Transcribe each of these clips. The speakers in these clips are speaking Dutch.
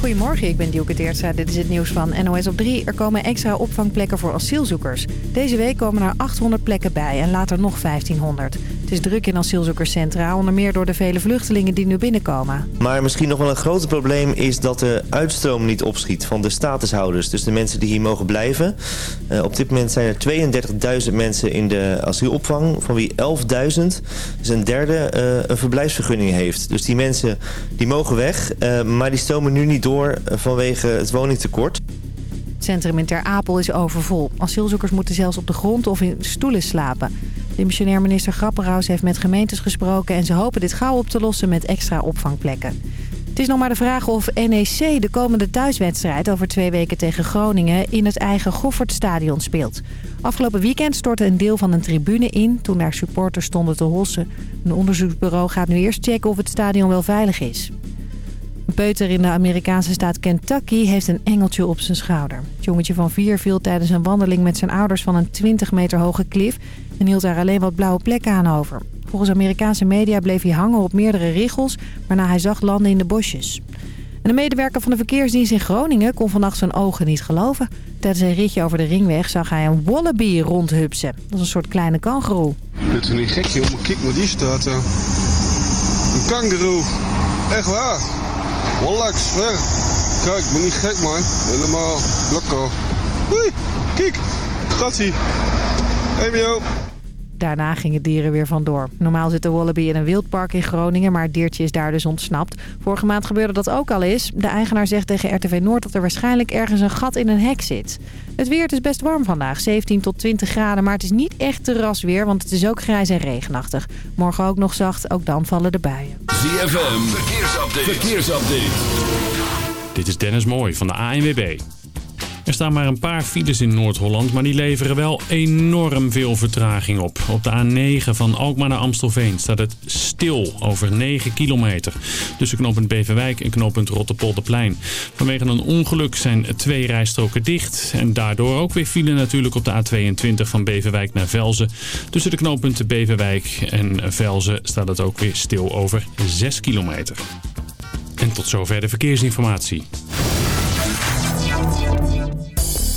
Goedemorgen, ik ben Dielke Teertstra. Dit is het nieuws van NOS op 3. Er komen extra opvangplekken voor asielzoekers. Deze week komen er 800 plekken bij en later nog 1500. Het is druk in asielzoekerscentra, onder meer door de vele vluchtelingen die nu binnenkomen. Maar misschien nog wel een groter probleem is dat de uitstroom niet opschiet van de statushouders. Dus de mensen die hier mogen blijven. Uh, op dit moment zijn er 32.000 mensen in de asielopvang, van wie 11.000, dus een derde, uh, een verblijfsvergunning heeft. Dus die mensen die mogen weg, uh, maar die stromen nu niet door vanwege het woningtekort. Het centrum in Ter Apel is overvol. Asielzoekers moeten zelfs op de grond of in stoelen slapen. De missionair minister Grapperhaus heeft met gemeentes gesproken... en ze hopen dit gauw op te lossen met extra opvangplekken. Het is nog maar de vraag of NEC de komende thuiswedstrijd over twee weken tegen Groningen in het eigen Goffertstadion speelt. Afgelopen weekend stortte een deel van een tribune in toen daar supporters stonden te hossen. Een onderzoeksbureau gaat nu eerst checken of het stadion wel veilig is. Een peuter in de Amerikaanse staat Kentucky heeft een engeltje op zijn schouder. Het jongetje van vier viel tijdens een wandeling met zijn ouders van een 20 meter hoge klif... en hield daar alleen wat blauwe plekken aan over. Volgens Amerikaanse media bleef hij hangen op meerdere richels... waarna hij zag landen in de bosjes. En een medewerker van de verkeersdienst in Groningen kon vannacht zijn ogen niet geloven. Tijdens een ritje over de ringweg zag hij een wallaby rondhupsen. Dat is een soort kleine kangeroe. Dit is niet gek, joh. Maar kijk maar die staat. Een kangeroe. Echt waar. Wallax. Kijk, ben niet gek, man. Helemaal lekker. Hoi, kijk. Gatsie. Hey, yo. Daarna gingen dieren weer vandoor. Normaal zit de wallaby in een wildpark in Groningen, maar het diertje is daar dus ontsnapt. Vorige maand gebeurde dat ook al eens. De eigenaar zegt tegen RTV Noord dat er waarschijnlijk ergens een gat in een hek zit. Het weer is best warm vandaag, 17 tot 20 graden, maar het is niet echt terrasweer, want het is ook grijs en regenachtig. Morgen ook nog zacht, ook dan vallen de buien. ZFM, verkeersupdate. verkeersupdate. Dit is Dennis Mooij van de ANWB. Er staan maar een paar files in Noord-Holland, maar die leveren wel enorm veel vertraging op. Op de A9 van Alkmaar naar Amstelveen staat het stil over 9 kilometer. Tussen knooppunt Beverwijk en knooppunt Rotterpolderplein. Vanwege een ongeluk zijn twee rijstroken dicht. En daardoor ook weer file natuurlijk op de A22 van Beverwijk naar Velzen. Tussen de knooppunten Beverwijk en Velzen staat het ook weer stil over 6 kilometer. En tot zover de verkeersinformatie.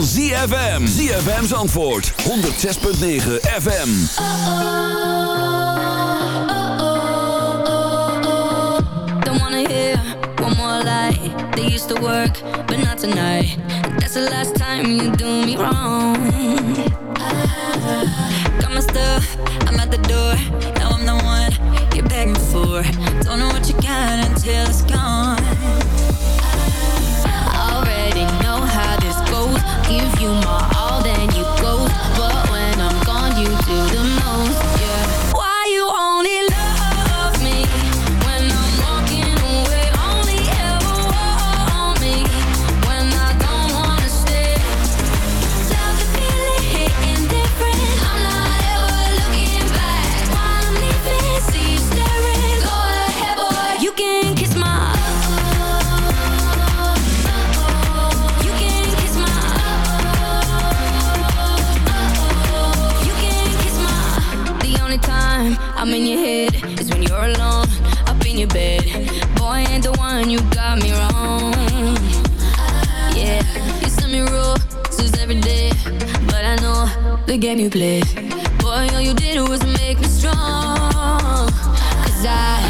van ZFM. ZFM's antwoord. 106.9 FM. Don't wanna hear one more lie. They used to work, but not tonight. That's the last time you do me wrong. Got my stuff, I'm at the door. Now I'm the one you're begging for. Don't know what you can until it's gone. you more. the game you play, Boy, all you did was make me strong. Cause I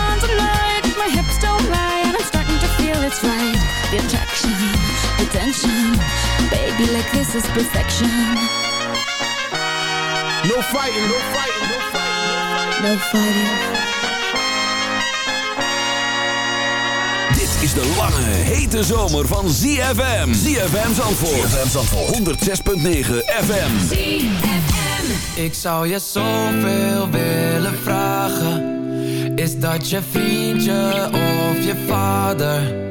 it's right. The attraction, the tension. Baby, like this is perfection. No fighting, no fighting, no fighting. No fighting. Dit is de lange, hete zomer van ZFM. ZFM Zandvoort. ZFM Zandvoort. 106.9 FM. Ik zou je zoveel willen vragen Is dat je vriendje of je vader?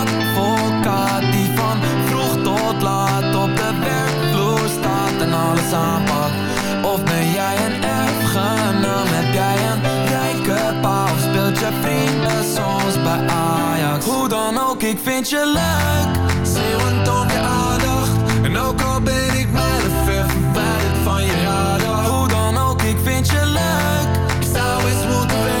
Of ben jij een erfgenaam? Heb jij een rijke pa Of speelt je vrienden soms bij Ajax? Hoe dan ook, ik vind je leuk. Zeeuwend om je aandacht. En ook al ben ik mijlen ver verwijderd van je radar Hoe dan ook, ik vind je leuk. Ik zou eens moeten weten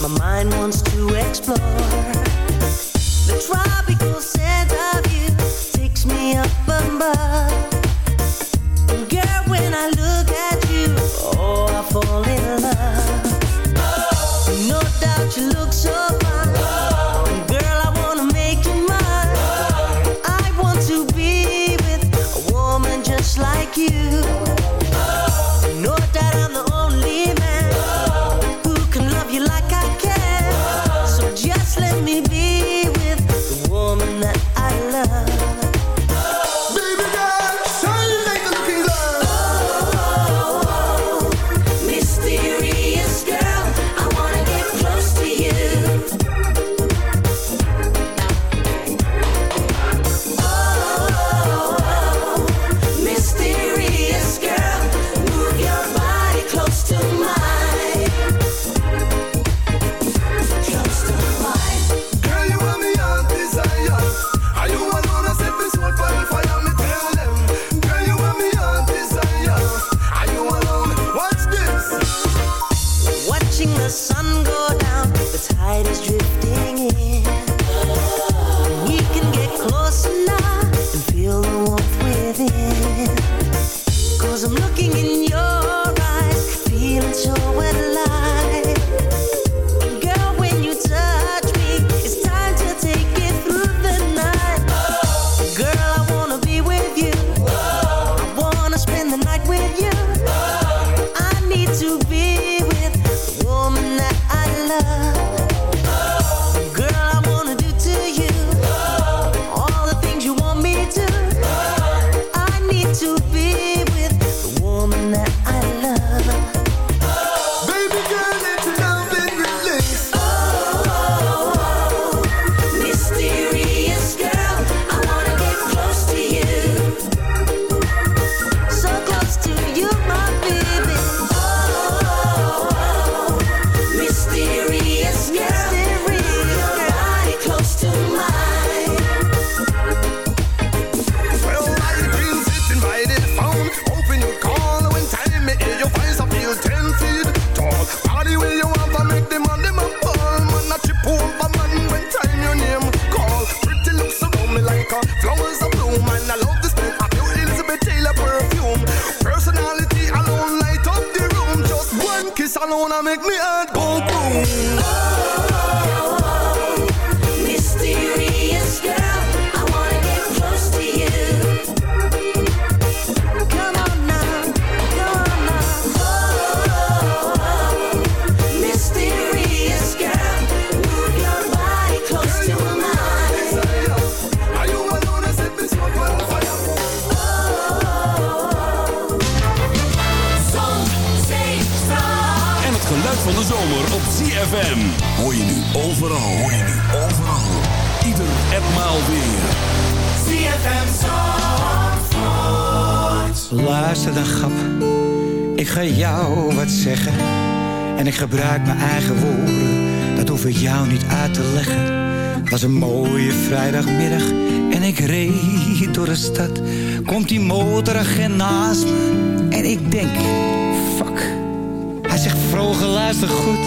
My mind wants to explore. Vrijdagmiddag. En ik reed door de stad. Komt die motoragent naast me. En ik denk, fuck. Hij zegt vroeger luister goed.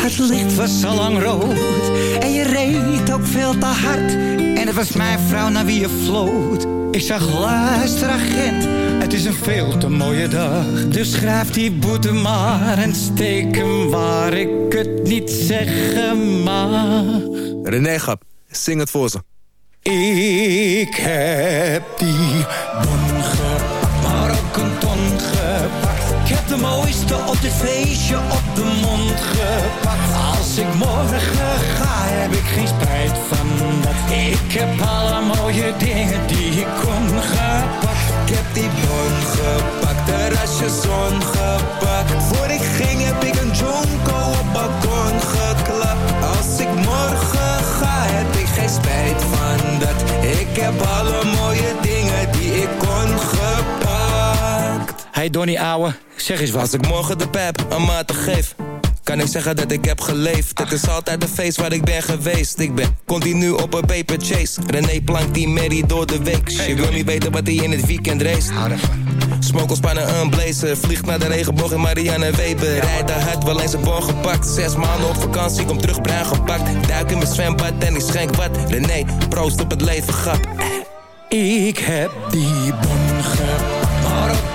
Het licht was al lang rood. En je reed ook veel te hard. En het was mijn vrouw naar wie je floot. Ik zag luister agent. Het is een veel te mooie dag. Dus schrijf die boete maar en steek hem waar ik het niet zeggen mag. René Gap, zing het voor ze. Ik heb die bon gepakt, maar ook een ton gepakt. Ik heb de mooiste op dit feestje op de mond gepakt. Als ik morgen ga, heb ik geen spijt van dat. Ik heb alle mooie dingen die ik kon gepakt. Ik heb die bon gepakt, terrasje zon gepakt. Voor ik ging heb ik een jonko op balkon geen spijt van dat. Ik heb alle mooie dingen die ik kon gepakt. Hey Donnie ouwe, zeg eens wat. Als ik morgen de pep een maat geef kan ik zeggen dat ik heb geleefd? Het is altijd een feest waar ik ben geweest. Ik ben continu op een paper chase. René plankt die Mary door de week. Je wil niet weten wat hij in het weekend race. Smokelspannen een blazer. Vliegt naar de regenboog in Marianne Weber. Rijdt de hard, wel eens een bon gepakt. Zes maanden op vakantie, kom terug bruin gepakt. Duik in mijn zwembad en ik schenk wat. René, proost op het leven, grap. Ik heb die bon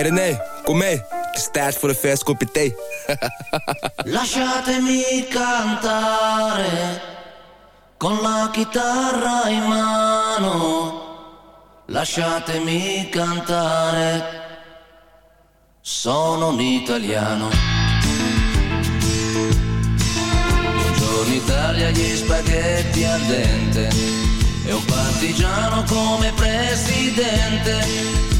hey René, kom mee. Het is tijd voor een vers kopje thee. Lasciatemi cantare con la chitarra in mano. Lasciatemi cantare. Sono un italiano. Buongiorno Italia, gli spaghetti al dente. E un partigiano come presidente.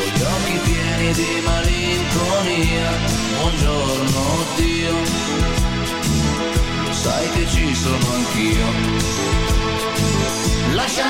con gli occhi pieni di malinconia, buongiorno Dio, lo sai che ci sono anch'io. Lasciatemi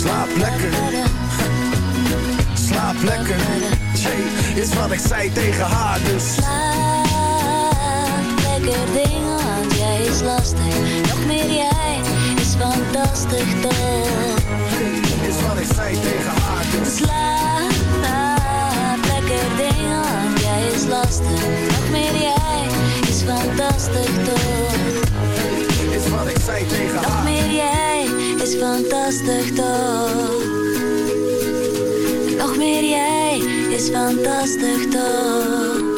Slaap lekker Slaap lekker Jay, is wat ik zei tegen haar dus Slaap, lekker ding, lastig. Nog meer jij is fantastisch toch? Is wat ik zei tegen haar. dus. Slaap, lekker dingen, want jij is lastig. Nog meer jij is fantastisch toch? Is wat ik zei tegen Nog haar. meer jij is fantastisch toch? Nog meer jij is fantastisch toch?